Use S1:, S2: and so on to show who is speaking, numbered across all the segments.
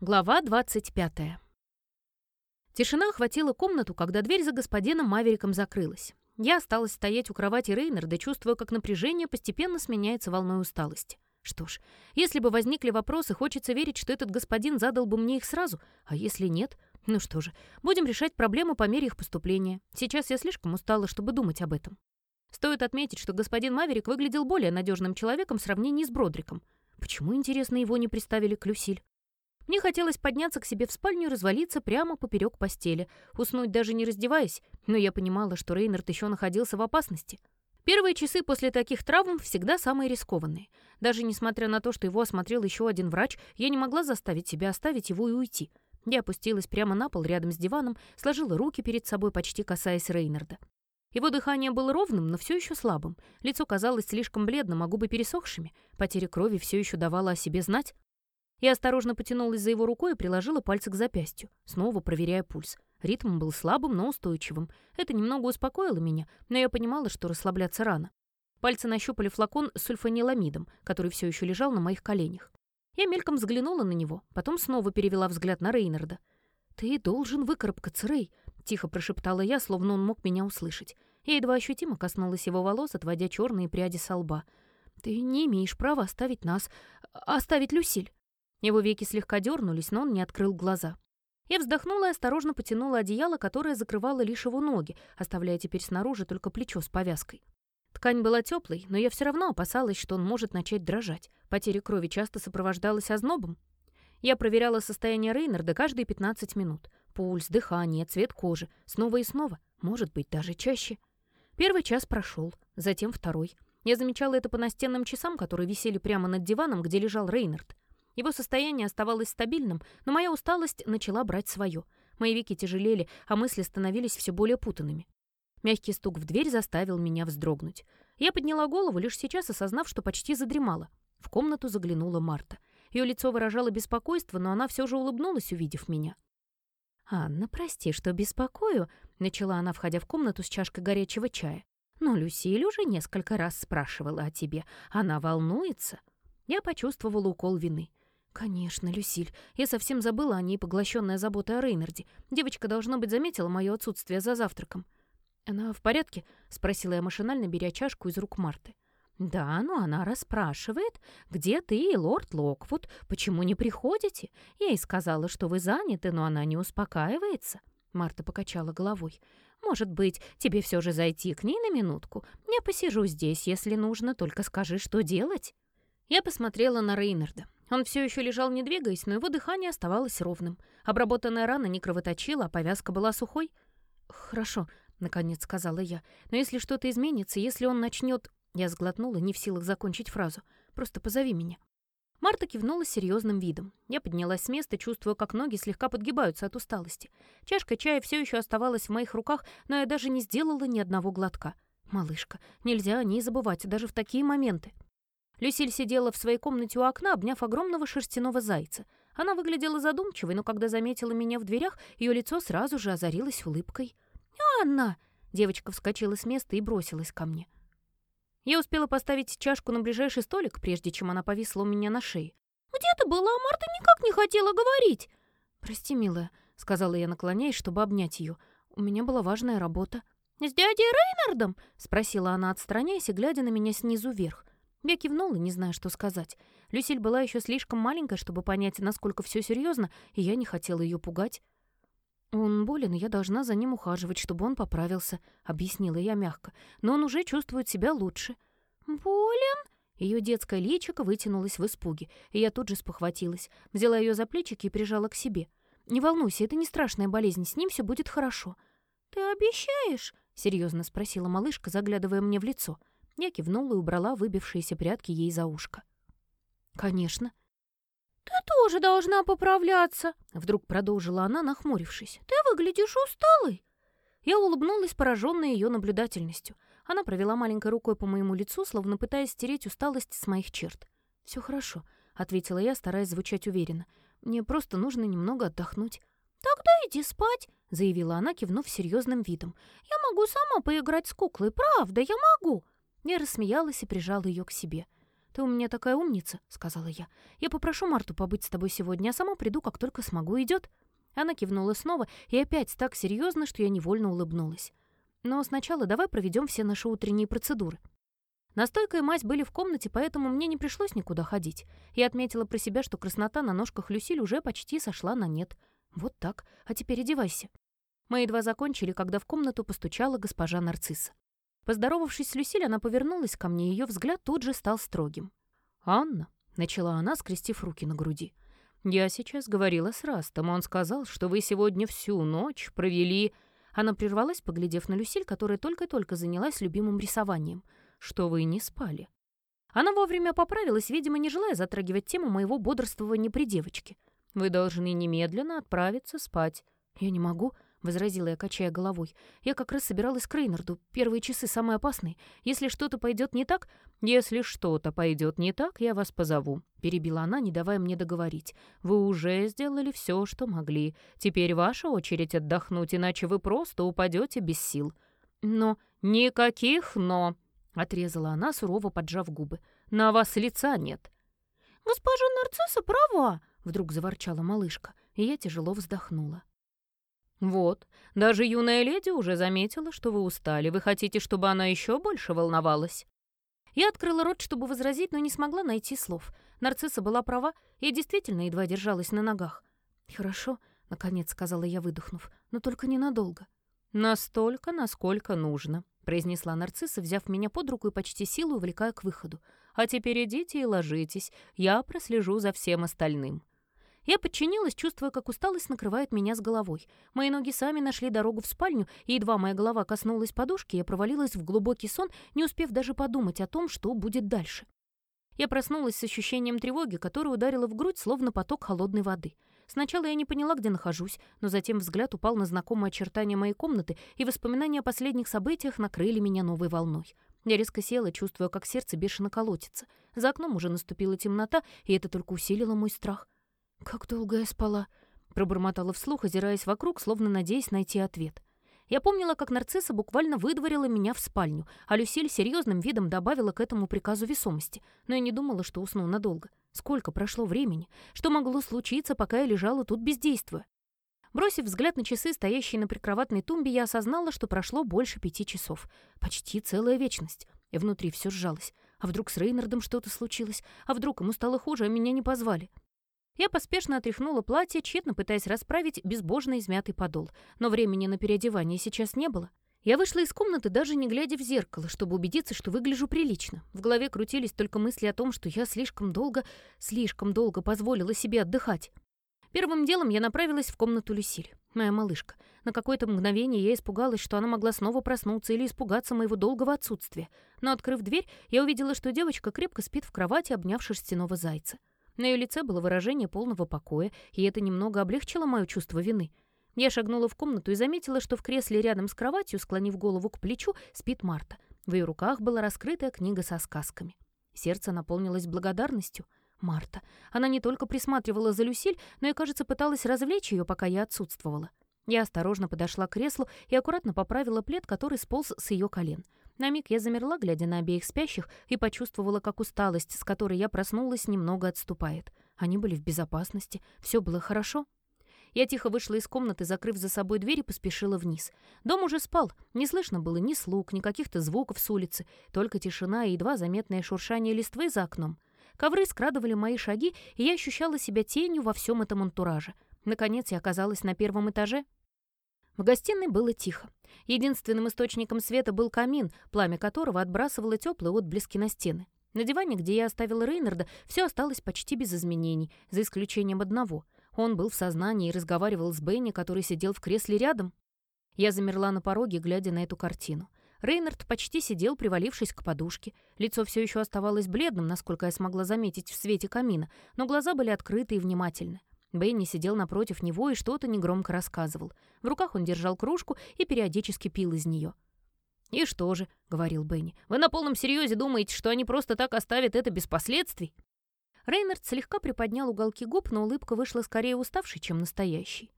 S1: Глава 25. Тишина охватила комнату, когда дверь за господином Мавериком закрылась. Я осталась стоять у кровати Рейнарда, чувствуя, как напряжение постепенно сменяется волной усталости. Что ж, если бы возникли вопросы, хочется верить, что этот господин задал бы мне их сразу, а если нет, ну что же, будем решать проблему по мере их поступления. Сейчас я слишком устала, чтобы думать об этом. Стоит отметить, что господин Маверик выглядел более надежным человеком в сравнении с Бродриком. Почему, интересно, его не приставили к Люсиль? Мне хотелось подняться к себе в спальню и развалиться прямо поперек постели, уснуть даже не раздеваясь, но я понимала, что Рейнард еще находился в опасности. Первые часы после таких травм всегда самые рискованные. Даже несмотря на то, что его осмотрел еще один врач, я не могла заставить себя оставить его и уйти. Я опустилась прямо на пол рядом с диваном, сложила руки перед собой, почти касаясь Рейнарда. Его дыхание было ровным, но все еще слабым. Лицо казалось слишком бледным, а губы пересохшими. Потеря крови все еще давала о себе знать. Я осторожно потянулась за его рукой и приложила пальцы к запястью, снова проверяя пульс. Ритм был слабым, но устойчивым. Это немного успокоило меня, но я понимала, что расслабляться рано. Пальцы нащупали флакон с сульфаниламидом, который все еще лежал на моих коленях. Я мельком взглянула на него, потом снова перевела взгляд на Рейнарда. «Ты должен выкарабкаться, Рей», — тихо прошептала я, словно он мог меня услышать. Я едва ощутимо коснулась его волос, отводя черные пряди со лба. «Ты не имеешь права оставить нас, оставить Люсиль». Его веки слегка дернулись, но он не открыл глаза. Я вздохнула и осторожно потянула одеяло, которое закрывало лишь его ноги, оставляя теперь снаружи только плечо с повязкой. Ткань была теплой, но я все равно опасалась, что он может начать дрожать. Потеря крови часто сопровождалась ознобом. Я проверяла состояние Рейнарда каждые 15 минут. Пульс, дыхание, цвет кожи. Снова и снова. Может быть, даже чаще. Первый час прошел, затем второй. Я замечала это по настенным часам, которые висели прямо над диваном, где лежал Рейнард. Его состояние оставалось стабильным, но моя усталость начала брать свое. Мои веки тяжелели, а мысли становились все более путанными. Мягкий стук в дверь заставил меня вздрогнуть. Я подняла голову, лишь сейчас осознав, что почти задремала. В комнату заглянула Марта. Ее лицо выражало беспокойство, но она все же улыбнулась, увидев меня. «Анна, прости, что беспокою», — начала она, входя в комнату с чашкой горячего чая. «Но Люсиль уже несколько раз спрашивала о тебе. Она волнуется». Я почувствовала укол вины. «Конечно, Люсиль. Я совсем забыла о ней, поглощенная заботой о Рейнарде. Девочка, должно быть, заметила мое отсутствие за завтраком». «Она в порядке?» — спросила я машинально, беря чашку из рук Марты. «Да, но она расспрашивает, где ты и лорд Локвуд, почему не приходите? Я ей сказала, что вы заняты, но она не успокаивается». Марта покачала головой. «Может быть, тебе все же зайти к ней на минутку? Я посижу здесь, если нужно, только скажи, что делать». Я посмотрела на Рейнарда. Он все еще лежал, не двигаясь, но его дыхание оставалось ровным. Обработанная рана не кровоточила, а повязка была сухой. «Хорошо», — наконец сказала я. «Но если что-то изменится, если он начнет...» Я сглотнула, не в силах закончить фразу. «Просто позови меня». Марта кивнула серьезным видом. Я поднялась с места, чувствуя, как ноги слегка подгибаются от усталости. Чашка чая все еще оставалась в моих руках, но я даже не сделала ни одного глотка. «Малышка, нельзя о ней забывать, даже в такие моменты». Люсиль сидела в своей комнате у окна, обняв огромного шерстяного зайца. Она выглядела задумчивой, но когда заметила меня в дверях, ее лицо сразу же озарилось улыбкой. «Анна!» Девочка вскочила с места и бросилась ко мне. Я успела поставить чашку на ближайший столик, прежде чем она повисла у меня на шее. «Где ты была? Марта никак не хотела говорить!» «Прости, милая», — сказала я, наклоняясь, чтобы обнять ее. «У меня была важная работа». «С дядей Рейнардом?» — спросила она, отстраняясь и глядя на меня снизу вверх. Я кивнула, не зная, что сказать. Люсиль была еще слишком маленькая, чтобы понять, насколько все серьезно, и я не хотела ее пугать. «Он болен, и я должна за ним ухаживать, чтобы он поправился», — объяснила я мягко. «Но он уже чувствует себя лучше». «Болен?» Ее детское личико вытянулось в испуге, и я тут же спохватилась. Взяла ее за плечики и прижала к себе. «Не волнуйся, это не страшная болезнь, с ним все будет хорошо». «Ты обещаешь?» — серьезно спросила малышка, заглядывая мне в лицо. — я кивнула и убрала выбившиеся прятки ей за ушко. «Конечно». «Ты тоже должна поправляться», — вдруг продолжила она, нахмурившись. «Ты выглядишь усталой». Я улыбнулась, пораженной ее наблюдательностью. Она провела маленькой рукой по моему лицу, словно пытаясь стереть усталость с моих черт. «Все хорошо», — ответила я, стараясь звучать уверенно. «Мне просто нужно немного отдохнуть». «Тогда иди спать», — заявила она, кивнув серьезным видом. «Я могу сама поиграть с куклой, правда, я могу». Я рассмеялась и прижала ее к себе. «Ты у меня такая умница», — сказала я. «Я попрошу Марту побыть с тобой сегодня, а сама приду, как только смогу. Идет?» Она кивнула снова и опять так серьезно, что я невольно улыбнулась. «Но сначала давай проведем все наши утренние процедуры». Настойка и мазь были в комнате, поэтому мне не пришлось никуда ходить. Я отметила про себя, что краснота на ножках Люсиль уже почти сошла на нет. Вот так. А теперь одевайся. Мы едва закончили, когда в комнату постучала госпожа Нарцисса. Поздоровавшись с Люсиль, она повернулась ко мне, и ее взгляд тут же стал строгим. «Анна», — начала она, скрестив руки на груди, — «я сейчас говорила с Растом, он сказал, что вы сегодня всю ночь провели...» Она прервалась, поглядев на Люсиль, которая только-только занялась любимым рисованием — что вы не спали. Она вовремя поправилась, видимо, не желая затрагивать тему моего бодрствования при девочке. Вы должны немедленно отправиться спать. Я не могу, — возразила я, качая головой. «Я как раз собиралась к Рейнарду. Первые часы самые опасные. Если что-то пойдет не так...» «Если что-то пойдет не так, я вас позову», — перебила она, не давая мне договорить. «Вы уже сделали все, что могли. Теперь ваша очередь отдохнуть, иначе вы просто упадете без сил». «Но...» «Никаких «но», — отрезала она, сурово поджав губы. «На вас лица нет».
S2: «Госпожа Нарцисса права», —
S1: вдруг заворчала малышка, и я тяжело вздохнула. «Вот, даже юная леди уже заметила, что вы устали. Вы хотите, чтобы она еще больше волновалась?» Я открыла рот, чтобы возразить, но не смогла найти слов. Нарцисса была права, и действительно едва держалась на ногах. «Хорошо», — наконец сказала я, выдохнув, — «но только ненадолго». «Настолько, насколько нужно», произнесла нарцисса, взяв меня под руку и почти силой увлекая к выходу. «А теперь идите и ложитесь. Я прослежу за всем остальным». Я подчинилась, чувствуя, как усталость накрывает меня с головой. Мои ноги сами нашли дорогу в спальню, и едва моя голова коснулась подушки, я провалилась в глубокий сон, не успев даже подумать о том, что будет дальше. Я проснулась с ощущением тревоги, которое ударило в грудь, словно поток холодной воды. Сначала я не поняла, где нахожусь, но затем взгляд упал на знакомые очертания моей комнаты, и воспоминания о последних событиях накрыли меня новой волной. Я резко села, чувствуя, как сердце бешено колотится. За окном уже наступила темнота, и это только усилило мой страх. «Как долго я спала?» — пробормотала вслух, озираясь вокруг, словно надеясь найти ответ. Я помнила, как нарцисса буквально выдворила меня в спальню, а Люсиль серьезным видом добавила к этому приказу весомости, но я не думала, что усну надолго. Сколько прошло времени? Что могло случиться, пока я лежала тут бездействуя? Бросив взгляд на часы, стоящие на прикроватной тумбе, я осознала, что прошло больше пяти часов. Почти целая вечность. И внутри все сжалось. А вдруг с Рейнардом что-то случилось? А вдруг ему стало хуже, а меня не позвали? Я поспешно отряхнула платье, тщетно пытаясь расправить безбожно измятый подол. Но времени на переодевание сейчас не было. Я вышла из комнаты, даже не глядя в зеркало, чтобы убедиться, что выгляжу прилично. В голове крутились только мысли о том, что я слишком долго, слишком долго позволила себе отдыхать. Первым делом я направилась в комнату Люсиль, моя малышка. На какое-то мгновение я испугалась, что она могла снова проснуться или испугаться моего долгого отсутствия. Но, открыв дверь, я увидела, что девочка крепко спит в кровати, обняв шерстяного зайца. На ее лице было выражение полного покоя, и это немного облегчило мое чувство вины. Я шагнула в комнату и заметила, что в кресле рядом с кроватью, склонив голову к плечу, спит Марта. В ее руках была раскрытая книга со сказками. Сердце наполнилось благодарностью. Марта. Она не только присматривала за Люсиль, но и, кажется, пыталась развлечь ее, пока я отсутствовала. Я осторожно подошла к креслу и аккуратно поправила плед, который сполз с ее колен. На миг я замерла, глядя на обеих спящих, и почувствовала, как усталость, с которой я проснулась, немного отступает. Они были в безопасности, все было хорошо. Я тихо вышла из комнаты, закрыв за собой дверь и поспешила вниз. Дом уже спал, не слышно было ни слуг, ни каких-то звуков с улицы, только тишина и едва заметное шуршание листвы за окном. Ковры скрадывали мои шаги, и я ощущала себя тенью во всем этом антураже. Наконец я оказалась на первом этаже. В гостиной было тихо. Единственным источником света был камин, пламя которого отбрасывало теплые отблески на стены. На диване, где я оставила Рейнарда, все осталось почти без изменений, за исключением одного. Он был в сознании и разговаривал с Бенни, который сидел в кресле рядом. Я замерла на пороге, глядя на эту картину. Рейнард почти сидел, привалившись к подушке. Лицо все еще оставалось бледным, насколько я смогла заметить в свете камина, но глаза были открыты и внимательны. Бенни сидел напротив него и что-то негромко рассказывал. В руках он держал кружку и периодически пил из нее. «И что же?» — говорил Бенни. «Вы на полном серьезе думаете, что они просто так оставят это без последствий?» Рейнард слегка приподнял уголки губ, но улыбка вышла скорее уставшей, чем настоящей.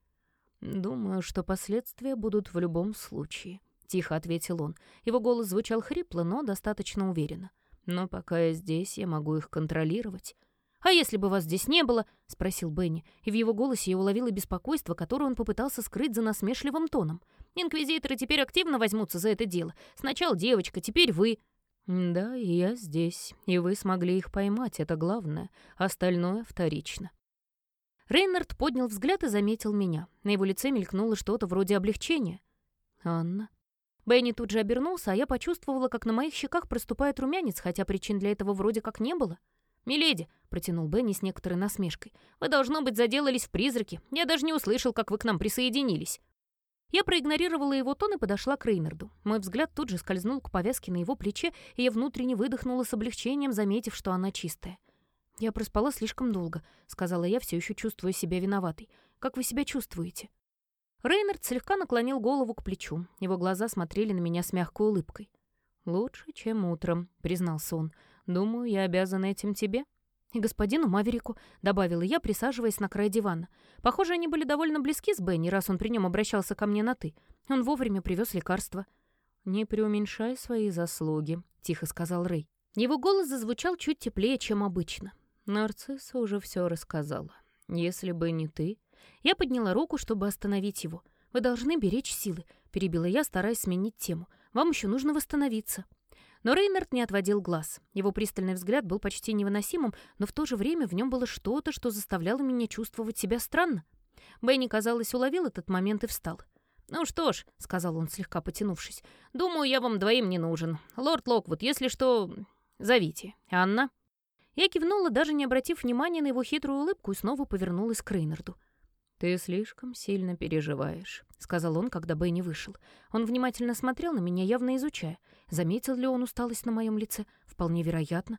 S1: «Думаю, что последствия будут в любом случае», — тихо ответил он. Его голос звучал хрипло, но достаточно уверенно. Но пока я здесь, я могу их контролировать. «А если бы вас здесь не было?» — спросил Бенни, и в его голосе я уловила беспокойство, которое он попытался скрыть за насмешливым тоном. «Инквизиторы теперь активно возьмутся за это дело. Сначала девочка, теперь вы». «Да, я здесь, и вы смогли их поймать, это главное. Остальное вторично». Рейнард поднял взгляд и заметил меня. На его лице мелькнуло что-то вроде облегчения. «Анна?» Бенни тут же обернулся, а я почувствовала, как на моих щеках проступает румянец, хотя причин для этого вроде как не было. «Миледи», — протянул Бенни с некоторой насмешкой, «вы, должно быть, заделались в призраке. Я даже не услышал, как вы к нам присоединились». Я проигнорировала его тон и подошла к Рейнарду. Мой взгляд тут же скользнул к повязке на его плече, и я внутренне выдохнула с облегчением, заметив, что она чистая. «Я проспала слишком долго», — сказала я, все еще чувствуя себя виноватой. «Как вы себя чувствуете?» Рейнард слегка наклонил голову к плечу. Его глаза смотрели на меня с мягкой улыбкой. «Лучше, чем утром», — признался он. «Думаю, я обязан этим тебе». «И господину Маверику», — добавила я, присаживаясь на край дивана. Похоже, они были довольно близки с Бенни, раз он при нем обращался ко мне на «ты». Он вовремя привез лекарства. «Не преуменьшай свои заслуги», — тихо сказал Рэй. Его голос зазвучал чуть теплее, чем обычно. Нарцисса уже все рассказала. Если бы не ты... Я подняла руку, чтобы остановить его. «Вы должны беречь силы», — перебила я, стараясь сменить тему. «Вам еще нужно восстановиться». Но Рейнард не отводил глаз. Его пристальный взгляд был почти невыносимым, но в то же время в нем было что-то, что заставляло меня чувствовать себя странно. Бенни, казалось, уловил этот момент и встал. «Ну что ж», — сказал он, слегка потянувшись, — «думаю, я вам двоим не нужен. Лорд Локвуд, если что, зовите. Анна?» Я кивнула, даже не обратив внимания на его хитрую улыбку, и снова повернулась к Рейнарду. «Ты слишком сильно переживаешь», — сказал он, когда Бенни вышел. Он внимательно смотрел на меня, явно изучая. Заметил ли он усталость на моем лице? Вполне вероятно.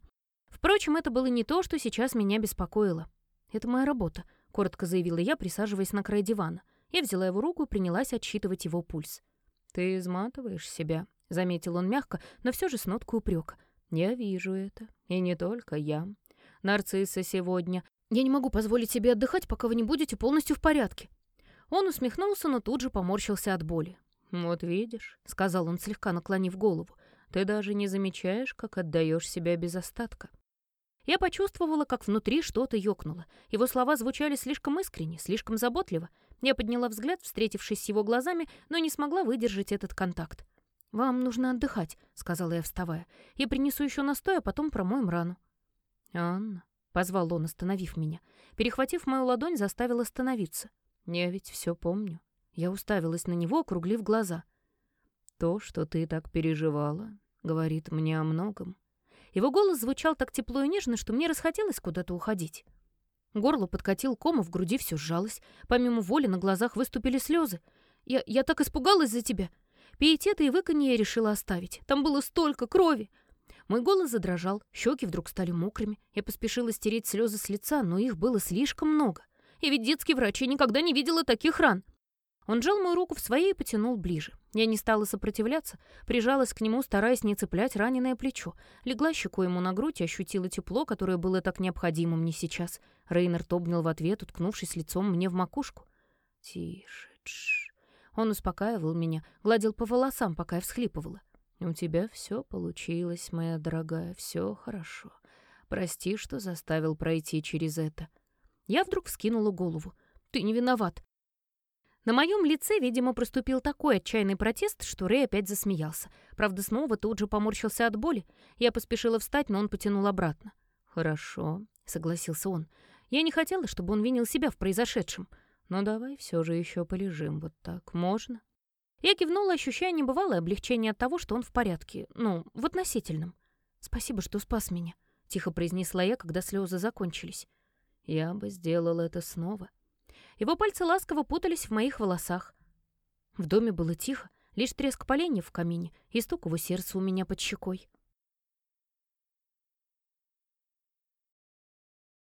S1: Впрочем, это было не то, что сейчас меня беспокоило. «Это моя работа», — коротко заявила я, присаживаясь на край дивана. Я взяла его руку и принялась отсчитывать его пульс. «Ты изматываешь себя», — заметил он мягко, но все же с ноткой упрека. «Я вижу это. И не только я. Нарцисса сегодня. Я не могу позволить себе отдыхать, пока вы не будете полностью в порядке». Он усмехнулся, но тут же поморщился от боли. «Вот видишь», — сказал он, слегка наклонив голову, «ты даже не замечаешь, как отдаешь себя без остатка». Я почувствовала, как внутри что-то ёкнуло. Его слова звучали слишком искренне, слишком заботливо. Я подняла взгляд, встретившись с его глазами, но не смогла выдержать этот контакт. «Вам нужно отдыхать», — сказала я, вставая. «Я принесу еще настой, а потом промоем рану». «Анна», — позвал он, остановив меня. Перехватив мою ладонь, заставил остановиться. «Я ведь все помню». Я уставилась на него, округлив глаза. «То, что ты так переживала, говорит мне о многом». Его голос звучал так тепло и нежно, что мне расхотелось куда-то уходить. Горло подкатил ком, в груди все сжалось. Помимо воли на глазах выступили слезы. «Я, я так испугалась за тебя!» Пиететы и выканье я решила оставить. Там было столько крови. Мой голос задрожал, щеки вдруг стали мокрыми. Я поспешила стереть слезы с лица, но их было слишком много. И ведь детский врач, никогда не видела таких ран. Он сжал мою руку в своей и потянул ближе. Я не стала сопротивляться, прижалась к нему, стараясь не цеплять раненое плечо. Легла щекой ему на грудь и ощутила тепло, которое было так необходимо мне сейчас. Рейнард обнял в ответ, уткнувшись лицом мне в макушку. «Тише, тш, он успокаивал меня, гладил по волосам, пока я всхлипывала. «У тебя все получилось, моя дорогая, все хорошо. Прости, что заставил пройти через это». Я вдруг вскинула голову. «Ты не виноват». На моем лице, видимо, проступил такой отчаянный протест, что Рэй опять засмеялся. Правда, снова тут же поморщился от боли. Я поспешила встать, но он потянул обратно. «Хорошо», — согласился он. «Я не хотела, чтобы он винил себя в произошедшем. Но давай все же еще полежим вот так. Можно?» Я кивнула, ощущая небывалое облегчение от того, что он в порядке. Ну, в относительном. «Спасибо, что спас меня», — тихо произнесла я, когда слезы закончились. «Я бы сделал это снова». Его пальцы ласково путались в моих волосах. В доме было тихо, лишь треск поленьев в камине и стук его сердца у меня под щекой.